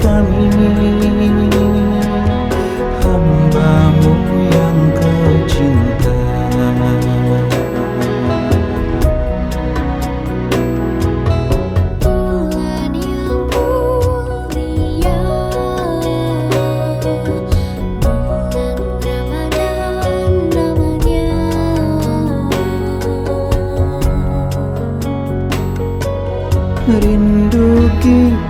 kami Hambamu yang kau cinta. Yang mulia Bulan Ramadan namanya. Rindu kita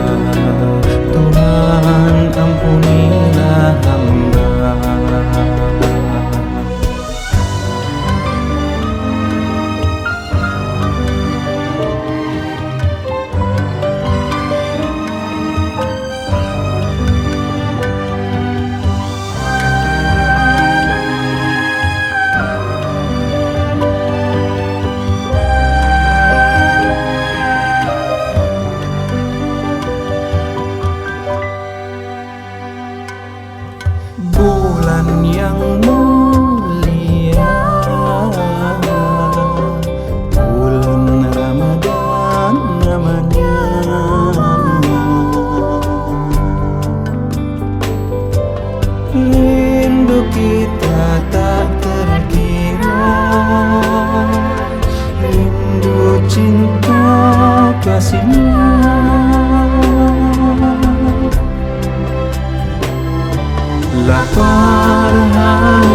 La forja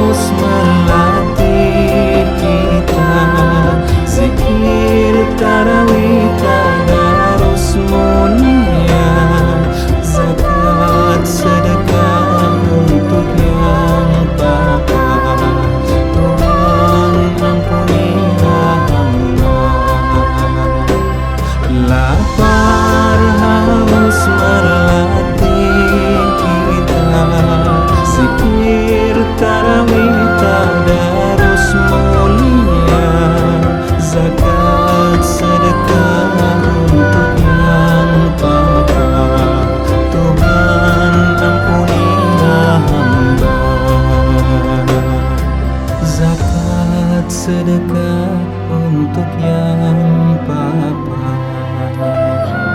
Sedekah untuk yang papa.